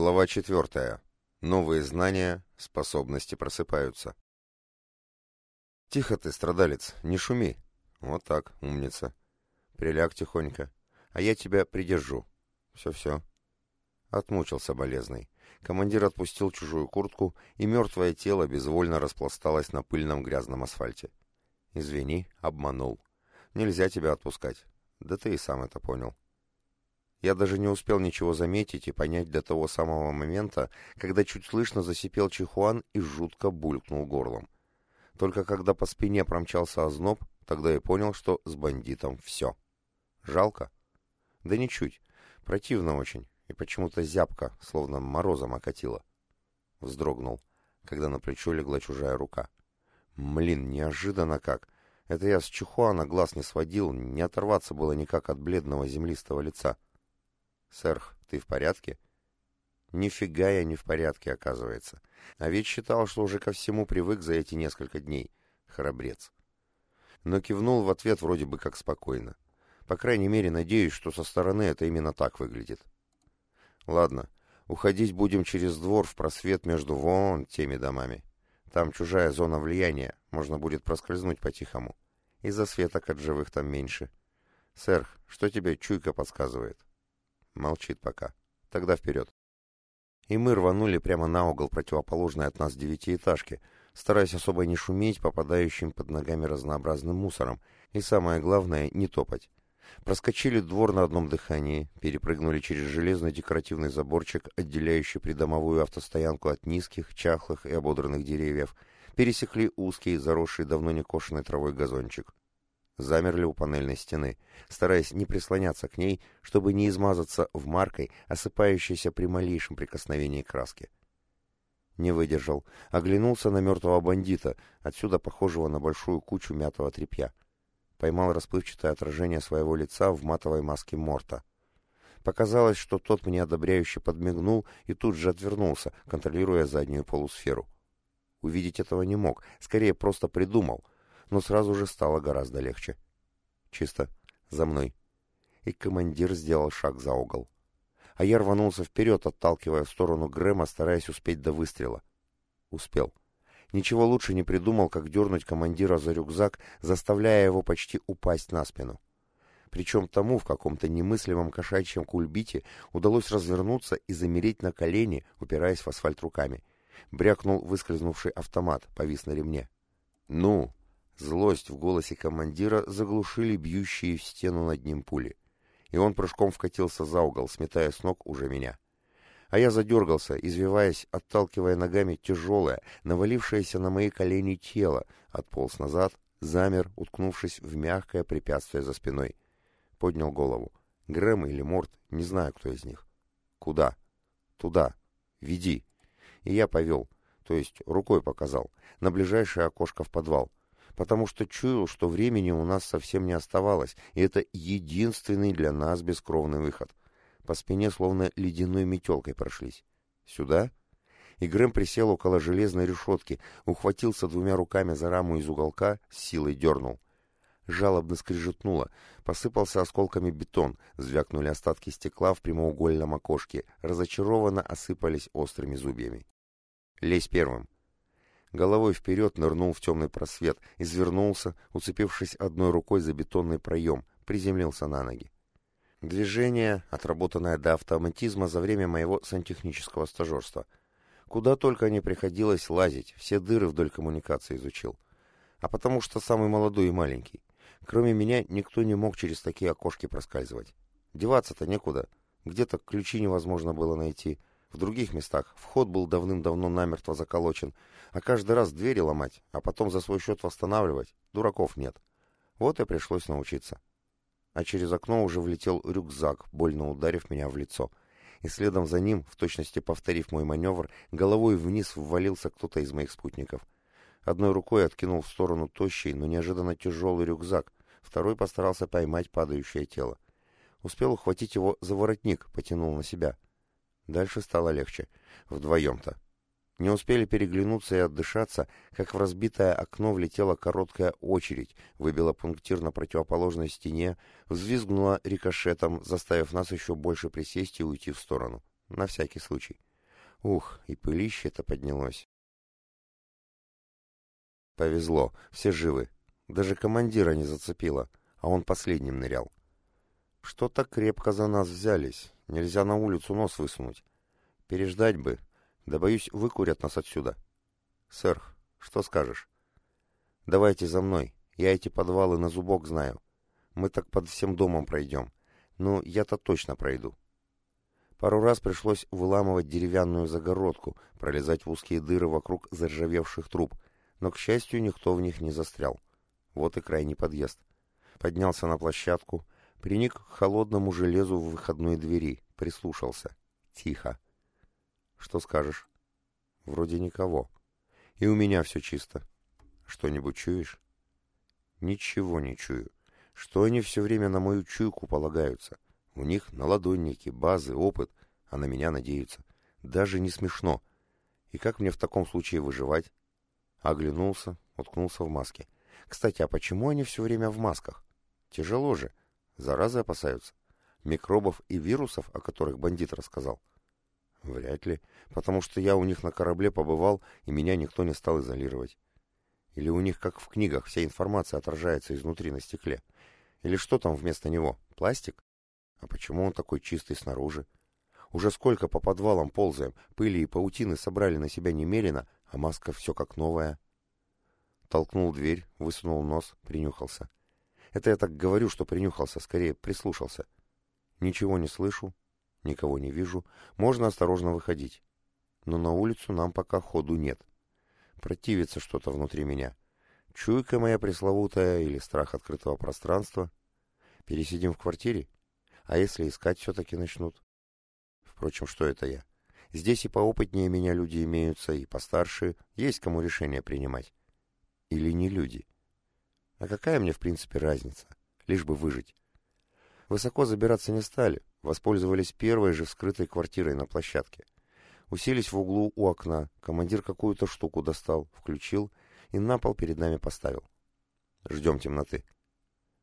Глава четвертая. Новые знания, способности просыпаются. Тихо ты, страдалец, не шуми. Вот так, умница. Приляг тихонько, а я тебя придержу. Все-все. Отмучился болезный. Командир отпустил чужую куртку, и мертвое тело безвольно распласталось на пыльном грязном асфальте. Извини, обманул. Нельзя тебя отпускать. Да ты и сам это понял. Я даже не успел ничего заметить и понять до того самого момента, когда чуть слышно засипел Чихуан и жутко булькнул горлом. Только когда по спине промчался озноб, тогда я понял, что с бандитом все. Жалко? Да ничуть. Противно очень. И почему-то зябко, словно морозом окатило. Вздрогнул, когда на плечо легла чужая рука. Млин, неожиданно как. Это я с Чихуана глаз не сводил, не оторваться было никак от бледного землистого лица. — «Сэрх, ты в порядке?» «Нифига я не в порядке, оказывается. А ведь считал, что уже ко всему привык за эти несколько дней. Храбрец». Но кивнул в ответ вроде бы как спокойно. По крайней мере, надеюсь, что со стороны это именно так выглядит. «Ладно, уходить будем через двор в просвет между вон теми домами. Там чужая зона влияния, можно будет проскользнуть по-тихому. И засветок от живых там меньше. Сэрх, что тебе чуйка подсказывает?» Молчит пока. Тогда вперед. И мы рванули прямо на угол противоположной от нас девятиэтажки, стараясь особо не шуметь попадающим под ногами разнообразным мусором, и самое главное, не топать. Проскочили двор на одном дыхании, перепрыгнули через железный декоративный заборчик, отделяющий придомовую автостоянку от низких, чахлых и ободранных деревьев, пересекли узкий, заросший давно не кошенной травой газончик замерли у панельной стены, стараясь не прислоняться к ней, чтобы не измазаться в маркой, осыпающейся при малейшем прикосновении краски. Не выдержал, оглянулся на мертвого бандита, отсюда похожего на большую кучу мятого тряпья. Поймал расплывчатое отражение своего лица в матовой маске Морта. Показалось, что тот мне одобряюще подмигнул и тут же отвернулся, контролируя заднюю полусферу. Увидеть этого не мог, скорее просто придумал — но сразу же стало гораздо легче. Чисто. За мной. И командир сделал шаг за угол. А я рванулся вперед, отталкивая в сторону Грэма, стараясь успеть до выстрела. Успел. Ничего лучше не придумал, как дернуть командира за рюкзак, заставляя его почти упасть на спину. Причем тому в каком-то немыслимом кошачьем кульбите удалось развернуться и замереть на колени, упираясь в асфальт руками. Брякнул выскользнувший автомат, повис на ремне. «Ну!» Злость в голосе командира заглушили бьющие в стену над ним пули. И он прыжком вкатился за угол, сметая с ног уже меня. А я задергался, извиваясь, отталкивая ногами тяжелое, навалившееся на мои колени тело, отполз назад, замер, уткнувшись в мягкое препятствие за спиной. Поднял голову. Грэм или Морт, не знаю, кто из них. Куда? Туда. Веди. И я повел, то есть рукой показал, на ближайшее окошко в подвал потому что чуял, что времени у нас совсем не оставалось, и это единственный для нас бескровный выход. По спине словно ледяной метелкой прошлись. Сюда? И Грэм присел около железной решетки, ухватился двумя руками за раму из уголка, с силой дернул. Жалобно скрижетнуло, посыпался осколками бетон, звякнули остатки стекла в прямоугольном окошке, разочарованно осыпались острыми зубьями. «Лезь первым!» Головой вперед нырнул в темный просвет, извернулся, уцепившись одной рукой за бетонный проем, приземлился на ноги. Движение, отработанное до автоматизма за время моего сантехнического стажерства. Куда только не приходилось лазить, все дыры вдоль коммуникации изучил. А потому что самый молодой и маленький. Кроме меня никто не мог через такие окошки проскальзывать. Деваться-то некуда. Где-то ключи невозможно было найти — в других местах вход был давным-давно намертво заколочен, а каждый раз двери ломать, а потом за свой счет восстанавливать, дураков нет. Вот и пришлось научиться. А через окно уже влетел рюкзак, больно ударив меня в лицо. И следом за ним, в точности повторив мой маневр, головой вниз ввалился кто-то из моих спутников. Одной рукой откинул в сторону тощий, но неожиданно тяжелый рюкзак, второй постарался поймать падающее тело. Успел ухватить его за воротник, потянул на себя — Дальше стало легче. Вдвоем-то. Не успели переглянуться и отдышаться, как в разбитое окно влетела короткая очередь, выбила пунктир на противоположной стене, взвизгнула рикошетом, заставив нас еще больше присесть и уйти в сторону. На всякий случай. Ух, и пылище-то поднялось. Повезло, все живы. Даже командира не зацепило, а он последним нырял. Что-то крепко за нас взялись, нельзя на улицу нос высунуть. Переждать бы, да боюсь, выкурят нас отсюда. Сэр, что скажешь? Давайте за мной, я эти подвалы на зубок знаю. Мы так под всем домом пройдем. Ну, я-то точно пройду. Пару раз пришлось выламывать деревянную загородку, пролезать в узкие дыры вокруг заржавевших труб, но, к счастью, никто в них не застрял. Вот и крайний подъезд. Поднялся на площадку, приник к холодному железу в выходной двери, прислушался. Тихо. Что скажешь? Вроде никого. И у меня все чисто. Что-нибудь чуешь? Ничего не чую. Что они все время на мою чуйку полагаются? — у них наладонники, базы, опыт, а на меня надеются. Даже не смешно. И как мне в таком случае выживать? Оглянулся, уткнулся в маске. Кстати, а почему они все время в масках? Тяжело же. Заразы опасаются. Микробов и вирусов, о которых бандит рассказал? Вряд ли, потому что я у них на корабле побывал, и меня никто не стал изолировать. Или у них, как в книгах, вся информация отражается изнутри на стекле. Или что там вместо него? Пластик? А почему он такой чистый снаружи? Уже сколько по подвалам ползаем, пыли и паутины собрали на себя немерено, а маска все как новая. Толкнул дверь, высунул нос, принюхался. Это я так говорю, что принюхался, скорее прислушался. Ничего не слышу, никого не вижу, можно осторожно выходить. Но на улицу нам пока ходу нет. Противится что-то внутри меня. Чуйка моя пресловутая или страх открытого пространства. Пересидим в квартире? А если искать все-таки начнут? Впрочем, что это я? Здесь и поопытнее меня люди имеются, и постарше. Есть кому решение принимать. Или не люди? А какая мне, в принципе, разница? Лишь бы выжить. Высоко забираться не стали. Воспользовались первой же вскрытой квартирой на площадке. Уселись в углу у окна. Командир какую-то штуку достал, включил и на пол перед нами поставил. Ждем темноты.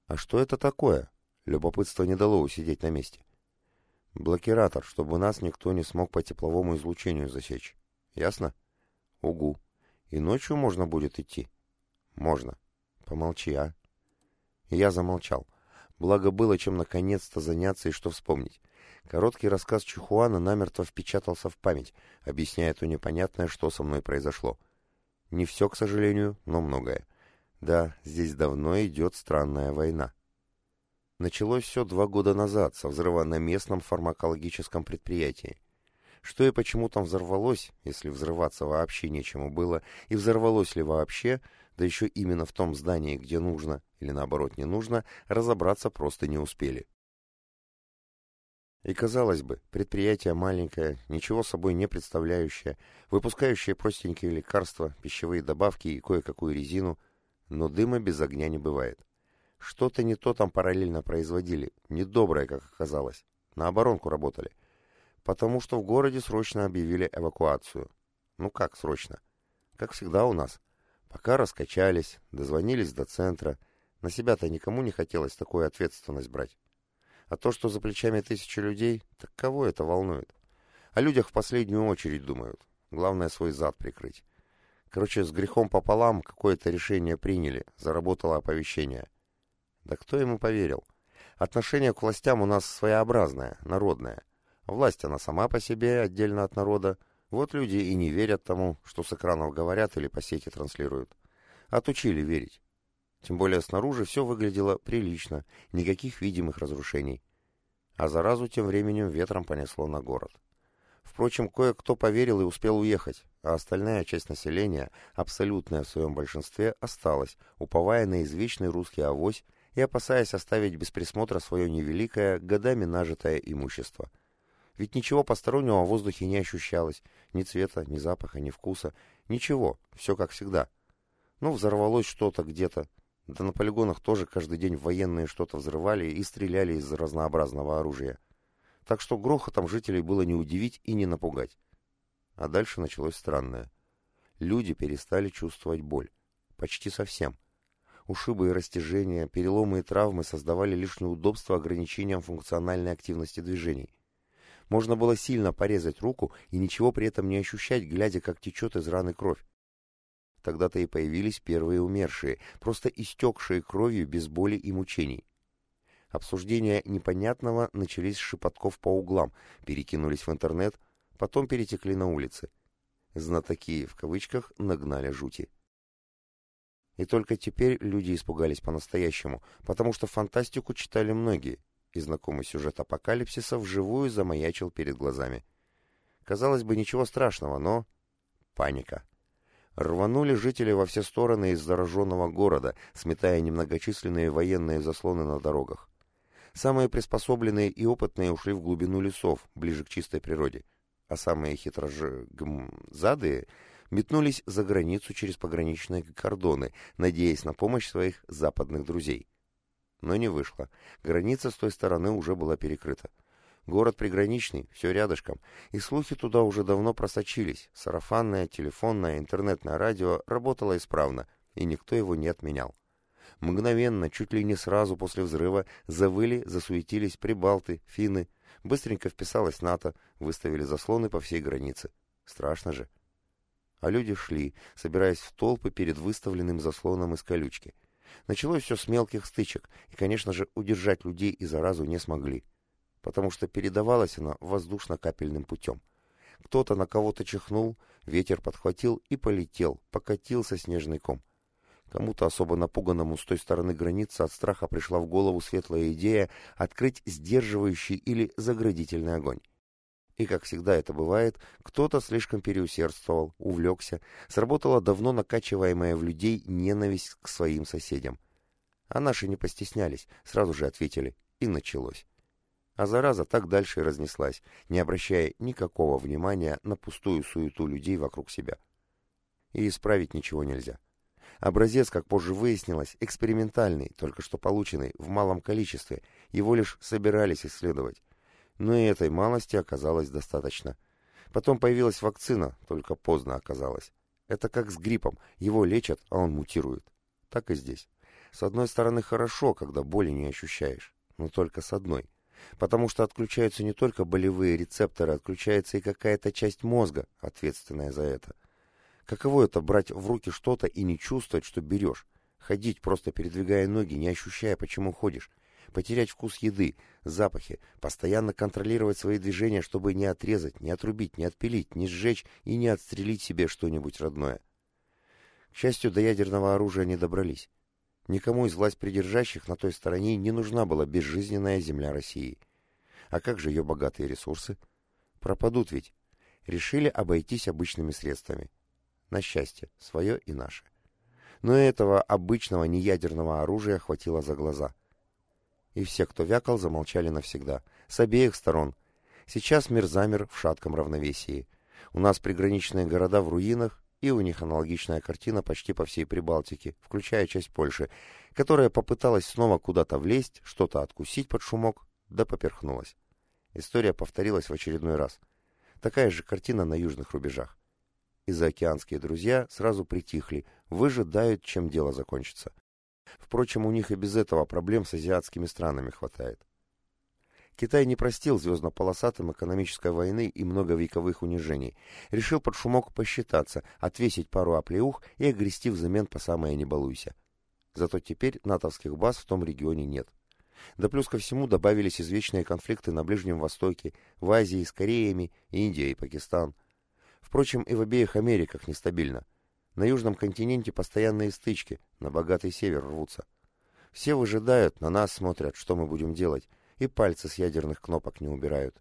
А что это такое? Любопытство не дало усидеть на месте. Блокиратор, чтобы нас никто не смог по тепловому излучению засечь. Ясно? Угу. И ночью можно будет идти? Можно. Помолчи, а? Я замолчал. Благо было чем наконец-то заняться и что вспомнить. Короткий рассказ Чухуана намертво впечатался в память, объясняя то непонятное, что со мной произошло. Не все, к сожалению, но многое. Да, здесь давно идет странная война. Началось все два года назад, со взрыва на местном фармакологическом предприятии. Что и почему там взорвалось, если взрываться вообще нечему было, и взорвалось ли вообще, да еще именно в том здании, где нужно, или наоборот не нужно, разобраться просто не успели. И казалось бы, предприятие маленькое, ничего собой не представляющее, выпускающее простенькие лекарства, пищевые добавки и кое-какую резину, но дыма без огня не бывает. Что-то не то там параллельно производили, недоброе, как оказалось. На оборонку работали. Потому что в городе срочно объявили эвакуацию. Ну как срочно? Как всегда у нас. Пока раскачались, дозвонились до центра. На себя-то никому не хотелось такую ответственность брать. А то, что за плечами тысячи людей, так кого это волнует? О людях в последнюю очередь думают. Главное свой зад прикрыть. Короче, с грехом пополам какое-то решение приняли, заработало оповещение. Да кто ему поверил? Отношение к властям у нас своеобразное, народное. Власть она сама по себе, отдельно от народа. Вот люди и не верят тому, что с экранов говорят или по сети транслируют. Отучили верить. Тем более снаружи все выглядело прилично, никаких видимых разрушений. А заразу тем временем ветром понесло на город. Впрочем, кое-кто поверил и успел уехать, а остальная часть населения, абсолютная в своем большинстве, осталась, уповая на извечный русский авось и опасаясь оставить без присмотра свое невеликое, годами нажитое имущество. Ведь ничего постороннего в воздухе не ощущалось, ни цвета, ни запаха, ни вкуса, ничего, все как всегда. Ну, взорвалось что-то где-то, да на полигонах тоже каждый день военные что-то взрывали и стреляли из разнообразного оружия. Так что грохотом жителей было не удивить и не напугать. А дальше началось странное. Люди перестали чувствовать боль. Почти совсем. Ушибы и растяжения, переломы и травмы создавали лишь неудобства ограничением функциональной активности движений. Можно было сильно порезать руку и ничего при этом не ощущать, глядя, как течет из раны кровь. Тогда-то и появились первые умершие, просто истекшие кровью без боли и мучений. Обсуждения непонятного начались с шепотков по углам, перекинулись в интернет, потом перетекли на улицы. Знатоки, в кавычках, нагнали жути. И только теперь люди испугались по-настоящему, потому что фантастику читали многие, и знакомый сюжет апокалипсиса вживую замаячил перед глазами. Казалось бы, ничего страшного, но... Паника. Рванули жители во все стороны из зараженного города, сметая немногочисленные военные заслоны на дорогах. Самые приспособленные и опытные ушли в глубину лесов, ближе к чистой природе, а самые хитрожадые метнулись за границу через пограничные кордоны, надеясь на помощь своих западных друзей. Но не вышло. Граница с той стороны уже была перекрыта. Город приграничный, все рядышком, и слухи туда уже давно просочились. Сарафанное, телефонное, интернетное радио работало исправно, и никто его не отменял. Мгновенно, чуть ли не сразу после взрыва, завыли, засуетились прибалты, финны. Быстренько вписалась НАТО, выставили заслоны по всей границе. Страшно же. А люди шли, собираясь в толпы перед выставленным заслоном из колючки. Началось все с мелких стычек, и, конечно же, удержать людей и заразу не смогли потому что передавалась она воздушно-капельным путем. Кто-то на кого-то чихнул, ветер подхватил и полетел, покатился снежный ком. Кому-то особо напуганному с той стороны границы от страха пришла в голову светлая идея открыть сдерживающий или заградительный огонь. И, как всегда это бывает, кто-то слишком переусердствовал, увлекся, сработала давно накачиваемая в людей ненависть к своим соседям. А наши не постеснялись, сразу же ответили, и началось. А зараза так дальше и разнеслась, не обращая никакого внимания на пустую суету людей вокруг себя. И исправить ничего нельзя. Образец, как позже выяснилось, экспериментальный, только что полученный, в малом количестве, его лишь собирались исследовать. Но и этой малости оказалось достаточно. Потом появилась вакцина, только поздно оказалось. Это как с гриппом, его лечат, а он мутирует. Так и здесь. С одной стороны хорошо, когда боли не ощущаешь, но только с одной – потому что отключаются не только болевые рецепторы, отключается и какая-то часть мозга, ответственная за это. Каково это брать в руки что-то и не чувствовать, что берешь? Ходить, просто передвигая ноги, не ощущая, почему ходишь. Потерять вкус еды, запахи, постоянно контролировать свои движения, чтобы не отрезать, не отрубить, не отпилить, не сжечь и не отстрелить себе что-нибудь родное. К счастью, до ядерного оружия не добрались. Никому из власть придержащих на той стороне не нужна была безжизненная земля России. А как же ее богатые ресурсы? Пропадут ведь. Решили обойтись обычными средствами. На счастье, свое и наше. Но этого обычного неядерного оружия хватило за глаза. И все, кто вякал, замолчали навсегда. С обеих сторон. Сейчас мир замер в шатком равновесии. У нас приграничные города в руинах, и у них аналогичная картина почти по всей Прибалтике, включая часть Польши, которая попыталась снова куда-то влезть, что-то откусить под шумок, да поперхнулась. История повторилась в очередной раз. Такая же картина на южных рубежах. И заокеанские друзья сразу притихли, выжидают, чем дело закончится. Впрочем, у них и без этого проблем с азиатскими странами хватает. Китай не простил звездно-полосатым экономической войны и многовековых унижений. Решил под шумок посчитаться, отвесить пару оплеух и огрести взамен по самое не балуйся. Зато теперь натовских баз в том регионе нет. Да плюс ко всему добавились извечные конфликты на Ближнем Востоке, в Азии с Кореями, Индия и Пакистан. Впрочем, и в обеих Америках нестабильно. На Южном континенте постоянные стычки, на богатый север рвутся. Все выжидают, на нас смотрят, что мы будем делать, и пальцы с ядерных кнопок не убирают.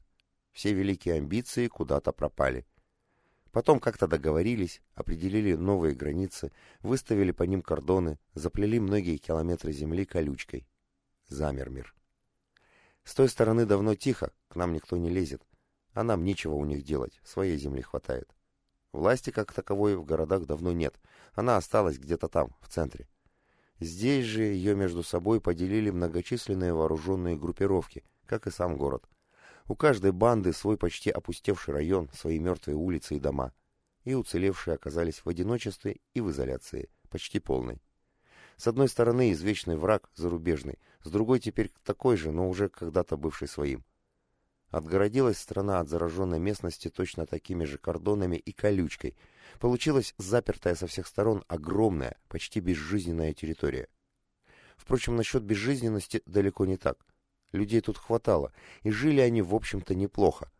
Все великие амбиции куда-то пропали. Потом как-то договорились, определили новые границы, выставили по ним кордоны, заплели многие километры земли колючкой. Замер мир. С той стороны давно тихо, к нам никто не лезет, а нам нечего у них делать, своей земли хватает. Власти как таковой в городах давно нет, она осталась где-то там, в центре. Здесь же ее между собой поделили многочисленные вооруженные группировки, как и сам город. У каждой банды свой почти опустевший район, свои мертвые улицы и дома. И уцелевшие оказались в одиночестве и в изоляции, почти полной. С одной стороны извечный враг, зарубежный, с другой теперь такой же, но уже когда-то бывший своим. Отгородилась страна от зараженной местности точно такими же кордонами и колючкой. Получилась запертая со всех сторон огромная, почти безжизненная территория. Впрочем, насчет безжизненности далеко не так. Людей тут хватало, и жили они, в общем-то, неплохо.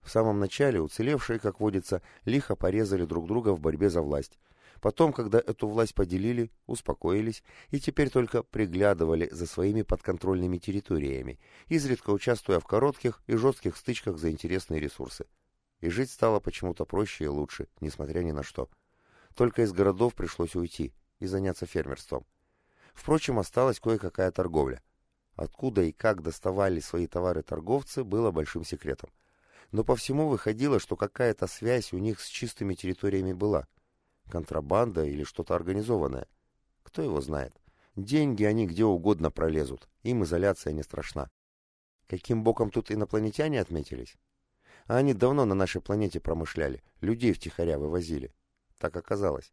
В самом начале уцелевшие, как водится, лихо порезали друг друга в борьбе за власть. Потом, когда эту власть поделили, успокоились и теперь только приглядывали за своими подконтрольными территориями, изредка участвуя в коротких и жестких стычках за интересные ресурсы. И жить стало почему-то проще и лучше, несмотря ни на что. Только из городов пришлось уйти и заняться фермерством. Впрочем, осталась кое-какая торговля. Откуда и как доставали свои товары торговцы, было большим секретом. Но по всему выходило, что какая-то связь у них с чистыми территориями была – Контрабанда или что-то организованное? Кто его знает? Деньги они где угодно пролезут, им изоляция не страшна. Каким боком тут инопланетяне отметились? А они давно на нашей планете промышляли, людей втихаря вывозили. Так оказалось.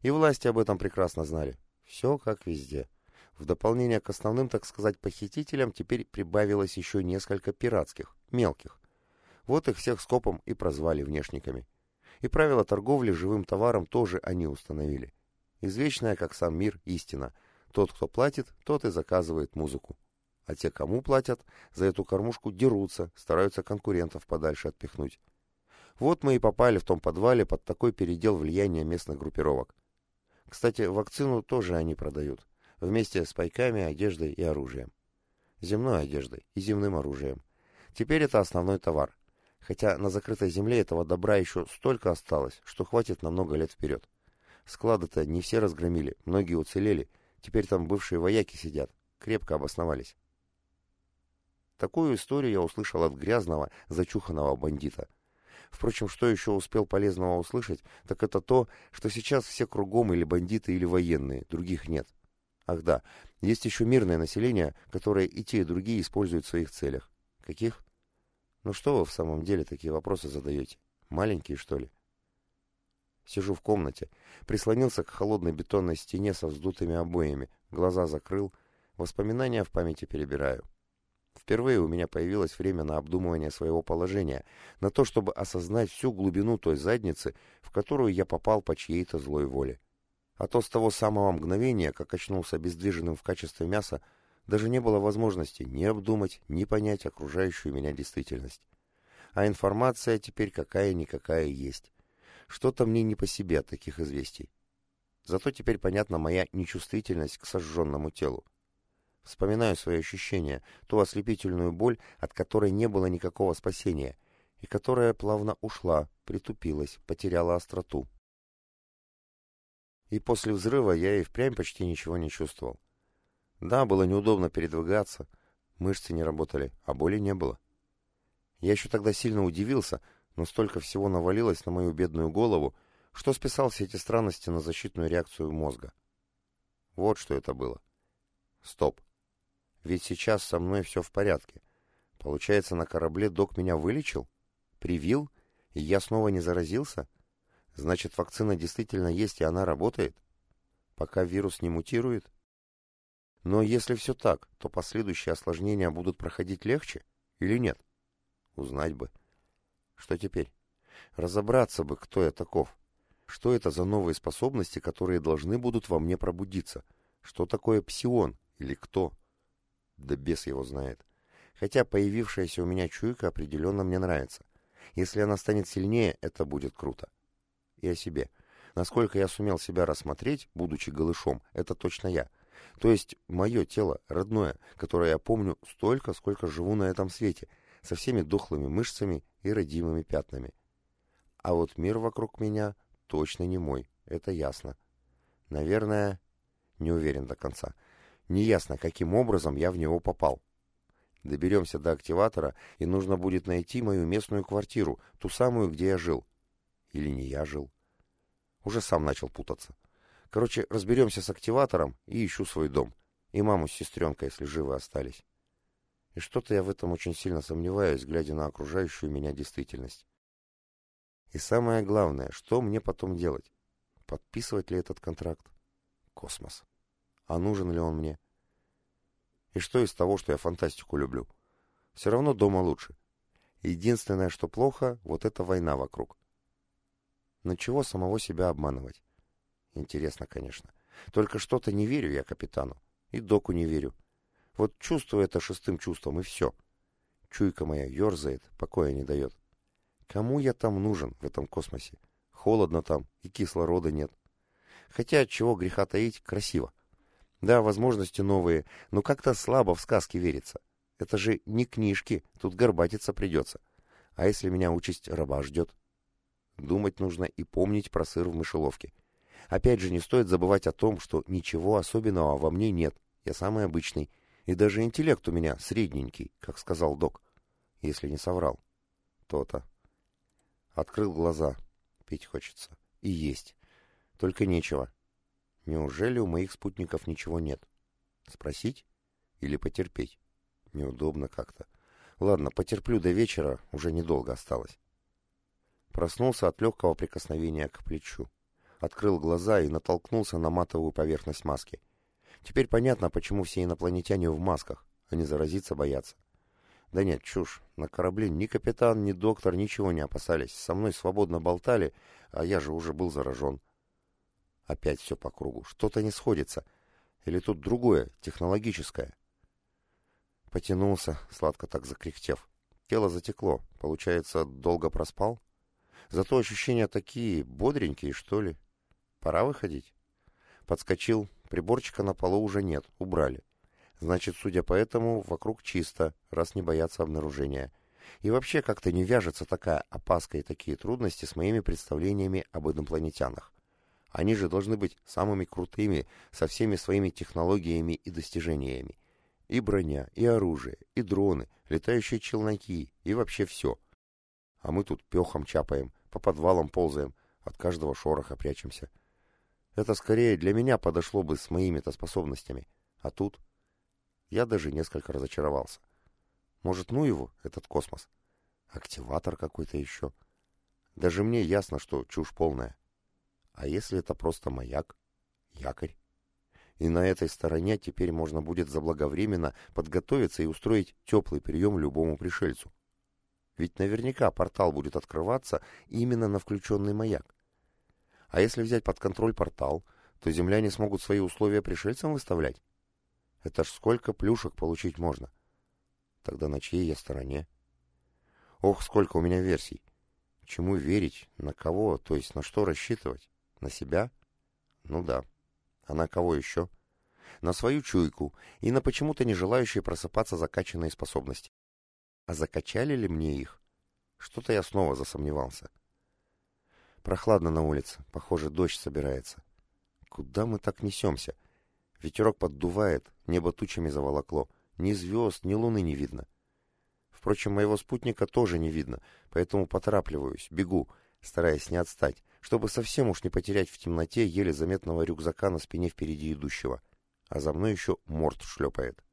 И власти об этом прекрасно знали. Все как везде. В дополнение к основным, так сказать, похитителям теперь прибавилось еще несколько пиратских, мелких. Вот их всех скопом и прозвали внешниками. И правила торговли живым товаром тоже они установили. Извечная, как сам мир, истина. Тот, кто платит, тот и заказывает музыку. А те, кому платят, за эту кормушку дерутся, стараются конкурентов подальше отпихнуть. Вот мы и попали в том подвале под такой передел влияния местных группировок. Кстати, вакцину тоже они продают. Вместе с пайками, одеждой и оружием. Земной одеждой и земным оружием. Теперь это основной товар хотя на закрытой земле этого добра еще столько осталось, что хватит на много лет вперед. Склады-то не все разгромили, многие уцелели, теперь там бывшие вояки сидят, крепко обосновались. Такую историю я услышал от грязного, зачуханного бандита. Впрочем, что еще успел полезного услышать, так это то, что сейчас все кругом или бандиты, или военные, других нет. Ах да, есть еще мирное население, которое и те, и другие используют в своих целях. Каких? Ну что вы в самом деле такие вопросы задаете? Маленькие, что ли? Сижу в комнате, прислонился к холодной бетонной стене со вздутыми обоями, глаза закрыл, воспоминания в памяти перебираю. Впервые у меня появилось время на обдумывание своего положения, на то, чтобы осознать всю глубину той задницы, в которую я попал по чьей-то злой воле. А то с того самого мгновения, как очнулся обездвиженным в качестве мяса, даже не было возможности ни обдумать, ни понять окружающую меня действительность. А информация теперь какая-никакая есть. Что-то мне не по себе от таких известий. Зато теперь понятна моя нечувствительность к сожженному телу. Вспоминаю свои ощущения, ту ослепительную боль, от которой не было никакого спасения, и которая плавно ушла, притупилась, потеряла остроту. И после взрыва я и впрямь почти ничего не чувствовал. Да, было неудобно передвигаться, мышцы не работали, а боли не было. Я еще тогда сильно удивился, но столько всего навалилось на мою бедную голову, что списал все эти странности на защитную реакцию мозга. Вот что это было. Стоп. Ведь сейчас со мной все в порядке. Получается, на корабле док меня вылечил? Привил? И я снова не заразился? Значит, вакцина действительно есть, и она работает? Пока вирус не мутирует? Но если все так, то последующие осложнения будут проходить легче или нет? Узнать бы. Что теперь? Разобраться бы, кто я таков. Что это за новые способности, которые должны будут во мне пробудиться? Что такое псион или кто? Да бес его знает. Хотя появившаяся у меня чуйка определенно мне нравится. Если она станет сильнее, это будет круто. И о себе. Насколько я сумел себя рассмотреть, будучи голышом, это точно я — то есть мое тело, родное, которое я помню столько, сколько живу на этом свете, со всеми дохлыми мышцами и родимыми пятнами. А вот мир вокруг меня точно не мой, это ясно. Наверное, не уверен до конца. Неясно, каким образом я в него попал. Доберемся до активатора, и нужно будет найти мою местную квартиру, ту самую, где я жил. Или не я жил. Уже сам начал путаться. Короче, разберемся с активатором и ищу свой дом. И маму с сестренкой, если живы остались. И что-то я в этом очень сильно сомневаюсь, глядя на окружающую меня действительность. И самое главное, что мне потом делать? Подписывать ли этот контракт? Космос. А нужен ли он мне? И что из того, что я фантастику люблю? Все равно дома лучше. Единственное, что плохо, вот эта война вокруг. Но чего самого себя обманывать? Интересно, конечно. Только что-то не верю я капитану. И доку не верю. Вот чувствую это шестым чувством, и все. Чуйка моя ерзает, покоя не дает. Кому я там нужен в этом космосе? Холодно там, и кислорода нет. Хотя, от чего греха таить, красиво. Да, возможности новые, но как-то слабо в сказки верится. Это же не книжки, тут горбатиться придется. А если меня участь раба ждет? Думать нужно и помнить про сыр в мышеловке. Опять же, не стоит забывать о том, что ничего особенного во мне нет. Я самый обычный. И даже интеллект у меня средненький, как сказал док. Если не соврал. То-то. Открыл глаза. Пить хочется. И есть. Только нечего. Неужели у моих спутников ничего нет? Спросить? Или потерпеть? Неудобно как-то. Ладно, потерплю до вечера, уже недолго осталось. Проснулся от легкого прикосновения к плечу открыл глаза и натолкнулся на матовую поверхность маски. Теперь понятно, почему все инопланетяне в масках, а не заразиться боятся. Да нет, чушь. На корабле ни капитан, ни доктор ничего не опасались. Со мной свободно болтали, а я же уже был заражен. Опять все по кругу. Что-то не сходится. Или тут другое, технологическое. Потянулся, сладко так закряхтев. Тело затекло. Получается, долго проспал? Зато ощущения такие, бодренькие, что ли. Пора выходить. Подскочил, приборчика на полу уже нет, убрали. Значит, судя по этому, вокруг чисто, раз не боятся обнаружения. И вообще как-то не вяжется такая опаска и такие трудности с моими представлениями об инопланетянах. Они же должны быть самыми крутыми, со всеми своими технологиями и достижениями. И броня, и оружие, и дроны, летающие челноки, и вообще все. А мы тут пехом чапаем, по подвалам ползаем, от каждого шороха прячемся. Это скорее для меня подошло бы с моими-то способностями. А тут... Я даже несколько разочаровался. Может, ну его, этот космос? Активатор какой-то еще. Даже мне ясно, что чушь полная. А если это просто маяк? Якорь? И на этой стороне теперь можно будет заблаговременно подготовиться и устроить теплый прием любому пришельцу. Ведь наверняка портал будет открываться именно на включенный маяк. А если взять под контроль портал, то земляне смогут свои условия пришельцам выставлять? Это ж сколько плюшек получить можно. Тогда на чьей я стороне? Ох, сколько у меня версий. Чему верить? На кого? То есть на что рассчитывать? На себя? Ну да. А на кого еще? На свою чуйку и на почему-то не желающие просыпаться закачанные способности. А закачали ли мне их? Что-то я снова засомневался. Прохладно на улице. Похоже, дождь собирается. Куда мы так несемся? Ветерок поддувает, небо тучами заволокло. Ни звезд, ни луны не видно. Впрочем, моего спутника тоже не видно, поэтому поторапливаюсь, бегу, стараясь не отстать, чтобы совсем уж не потерять в темноте еле заметного рюкзака на спине впереди идущего. А за мной еще морд шлепает.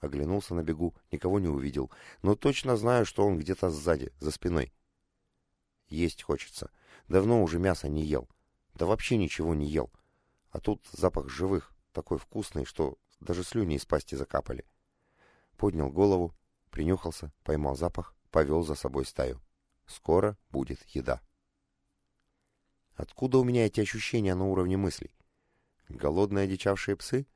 Оглянулся на бегу, никого не увидел, но точно знаю, что он где-то сзади, за спиной. Есть хочется. Давно уже мясо не ел. Да вообще ничего не ел. А тут запах живых, такой вкусный, что даже слюни из пасти закапали. Поднял голову, принюхался, поймал запах, повел за собой стаю. Скоро будет еда. Откуда у меня эти ощущения на уровне мыслей? Голодные одичавшие псы?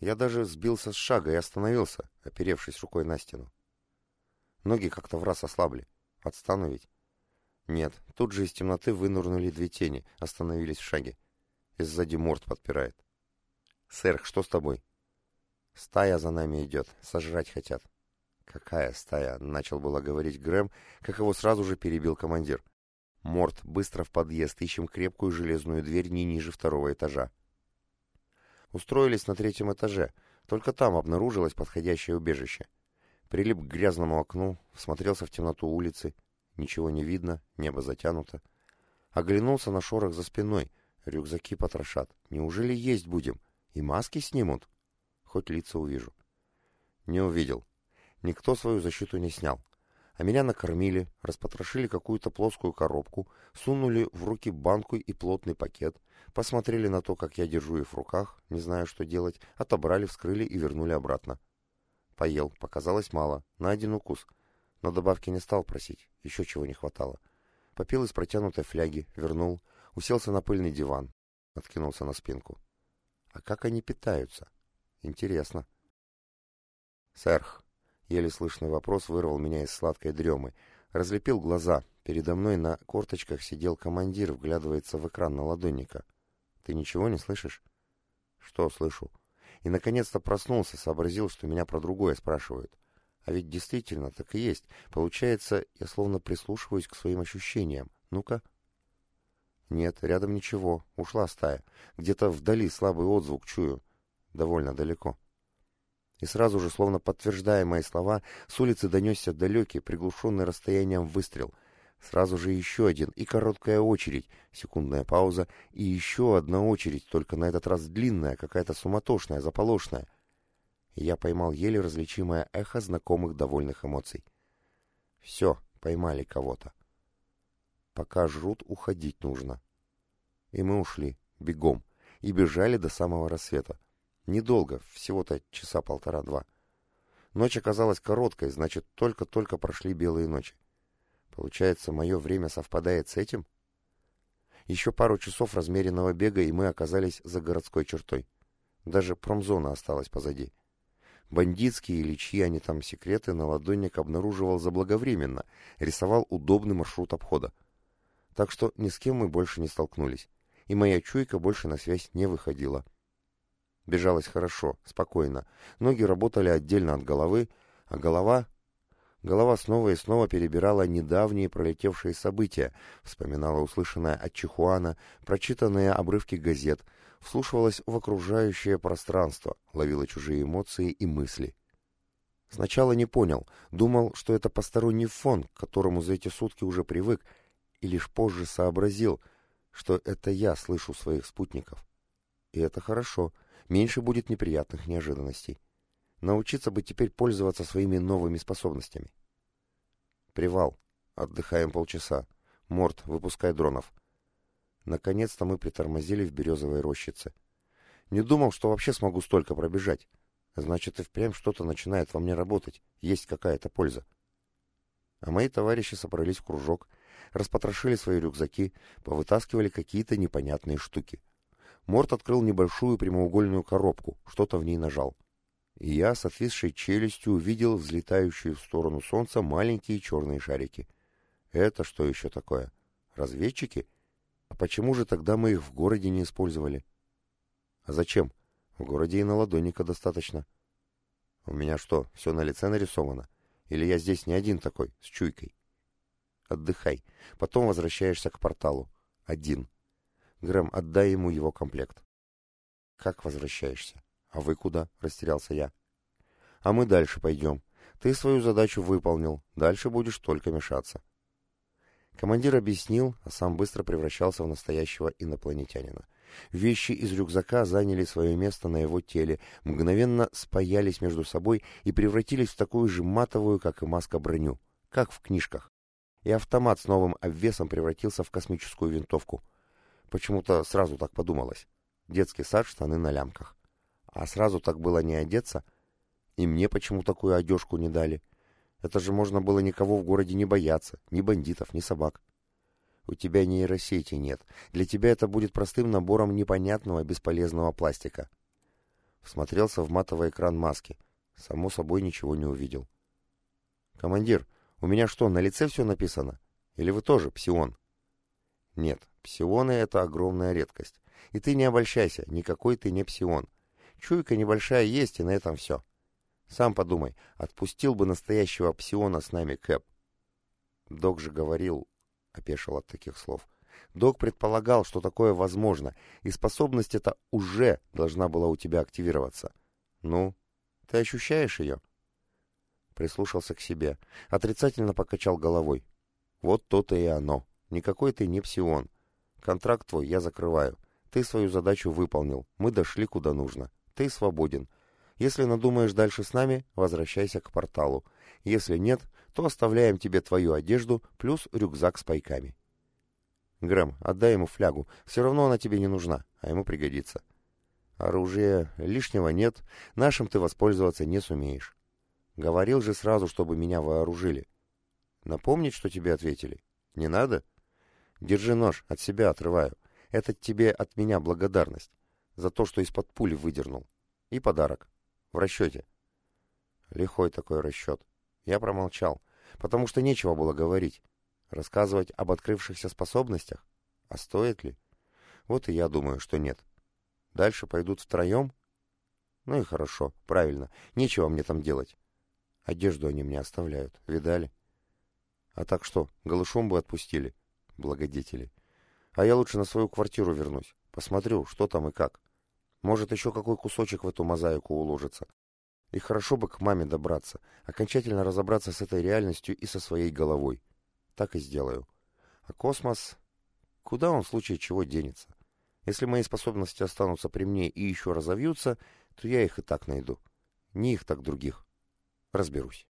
Я даже сбился с шага и остановился, оперевшись рукой на стену. Ноги как-то в раз ослабли. Отстану ведь. Нет, тут же из темноты вынурнули две тени, остановились в шаге. И сзади морд подпирает. «Сэр, что с тобой?» «Стая за нами идет, сожрать хотят». «Какая стая?» — начал было говорить Грэм, как его сразу же перебил командир. «Морд, быстро в подъезд, ищем крепкую железную дверь не ниже второго этажа». Устроились на третьем этаже, только там обнаружилось подходящее убежище. Прилип к грязному окну, смотрелся в темноту улицы — Ничего не видно, небо затянуто. Оглянулся на шорох за спиной. Рюкзаки потрошат. Неужели есть будем? И маски снимут? Хоть лица увижу. Не увидел. Никто свою защиту не снял. А меня накормили, распотрошили какую-то плоскую коробку, сунули в руки банку и плотный пакет, посмотрели на то, как я держу их в руках, не знаю, что делать, отобрали, вскрыли и вернули обратно. Поел, показалось мало, на один укус. Но добавки не стал просить, еще чего не хватало. Попил из протянутой фляги, вернул, уселся на пыльный диван, откинулся на спинку. А как они питаются? Интересно. Сэрх, еле слышный вопрос вырвал меня из сладкой дремы. Разлепил глаза. Передо мной на корточках сидел командир, вглядывается в экран на ладонника. Ты ничего не слышишь? Что слышу? И наконец-то проснулся, сообразил, что меня про другое спрашивают. А ведь действительно так и есть. Получается, я словно прислушиваюсь к своим ощущениям. Ну-ка. Нет, рядом ничего. Ушла стая. Где-то вдали слабый отзвук чую. Довольно далеко. И сразу же, словно подтверждая мои слова, с улицы донесся далекий, приглушенный расстоянием выстрел. Сразу же еще один, и короткая очередь, секундная пауза, и еще одна очередь, только на этот раз длинная, какая-то суматошная, заполошная я поймал еле различимое эхо знакомых довольных эмоций. Все, поймали кого-то. Пока жрут, уходить нужно. И мы ушли, бегом, и бежали до самого рассвета. Недолго, всего-то часа полтора-два. Ночь оказалась короткой, значит, только-только прошли белые ночи. Получается, мое время совпадает с этим? Еще пару часов размеренного бега, и мы оказались за городской чертой. Даже промзона осталась позади. Бандитские или чьи они там секреты наладонник обнаруживал заблаговременно, рисовал удобный маршрут обхода. Так что ни с кем мы больше не столкнулись, и моя чуйка больше на связь не выходила. Бежалось хорошо, спокойно, ноги работали отдельно от головы, а голова... Голова снова и снова перебирала недавние пролетевшие события, вспоминала услышанное от Чихуана, прочитанные обрывки газет, вслушивалась в окружающее пространство, ловила чужие эмоции и мысли. Сначала не понял, думал, что это посторонний фон, к которому за эти сутки уже привык, и лишь позже сообразил, что это я слышу своих спутников. И это хорошо, меньше будет неприятных неожиданностей. Научиться бы теперь пользоваться своими новыми способностями. Привал. Отдыхаем полчаса. Морт, выпускай дронов. Наконец-то мы притормозили в березовой рощице. Не думал, что вообще смогу столько пробежать. Значит, и впрямь что-то начинает во мне работать, есть какая-то польза. А мои товарищи собрались в кружок, распотрошили свои рюкзаки, повытаскивали какие-то непонятные штуки. Морт открыл небольшую прямоугольную коробку, что-то в ней нажал. И я с отвисшей челюстью увидел взлетающие в сторону солнца маленькие черные шарики. Это что еще такое? Разведчики? А почему же тогда мы их в городе не использовали? А зачем? В городе и на ладонника достаточно. У меня что, все на лице нарисовано? Или я здесь не один такой, с чуйкой? Отдыхай. Потом возвращаешься к порталу. Один. Грэм, отдай ему его комплект. Как возвращаешься? А вы куда? Растерялся я. А мы дальше пойдем. Ты свою задачу выполнил. Дальше будешь только мешаться. Командир объяснил, а сам быстро превращался в настоящего инопланетянина. Вещи из рюкзака заняли свое место на его теле, мгновенно спаялись между собой и превратились в такую же матовую, как и маска, броню, как в книжках. И автомат с новым обвесом превратился в космическую винтовку. Почему-то сразу так подумалось. Детский сад, штаны на лямках. А сразу так было не одеться. И мне почему такую одежку не дали. — это же можно было никого в городе не бояться, ни бандитов, ни собак. У тебя нейросети нет. Для тебя это будет простым набором непонятного бесполезного пластика. Всмотрелся в матовый экран маски. Само собой ничего не увидел. «Командир, у меня что, на лице все написано? Или вы тоже псион?» «Нет, псионы — это огромная редкость. И ты не обольщайся, никакой ты не псион. Чуйка небольшая есть, и на этом все. Сам подумай, отпустил бы настоящего псиона с нами Кэп. Док же говорил, опешил от таких слов. Док предполагал, что такое возможно, и способность эта уже должна была у тебя активироваться. Ну, ты ощущаешь ее? Прислушался к себе, отрицательно покачал головой. Вот то-то и оно. Никакой ты не псион. Контракт твой я закрываю. Ты свою задачу выполнил. Мы дошли куда нужно. Ты свободен. Если надумаешь дальше с нами, возвращайся к порталу. Если нет, то оставляем тебе твою одежду плюс рюкзак с пайками. Грэм, отдай ему флягу. Все равно она тебе не нужна, а ему пригодится. Оружия лишнего нет, нашим ты воспользоваться не сумеешь. Говорил же сразу, чтобы меня вооружили. Напомнить, что тебе ответили? Не надо? Держи нож, от себя отрываю. Это тебе от меня благодарность за то, что из-под пули выдернул. И подарок. В расчете. Лихой такой расчет. Я промолчал, потому что нечего было говорить. Рассказывать об открывшихся способностях? А стоит ли? Вот и я думаю, что нет. Дальше пойдут втроем? Ну и хорошо, правильно. Нечего мне там делать. Одежду они мне оставляют. Видали? А так что, голышом бы отпустили? Благодетели. А я лучше на свою квартиру вернусь. Посмотрю, что там и как. Может, еще какой кусочек в эту мозаику уложится. И хорошо бы к маме добраться, окончательно разобраться с этой реальностью и со своей головой. Так и сделаю. А космос... Куда он в случае чего денется? Если мои способности останутся при мне и еще разовьются, то я их и так найду. Не их, так других. Разберусь.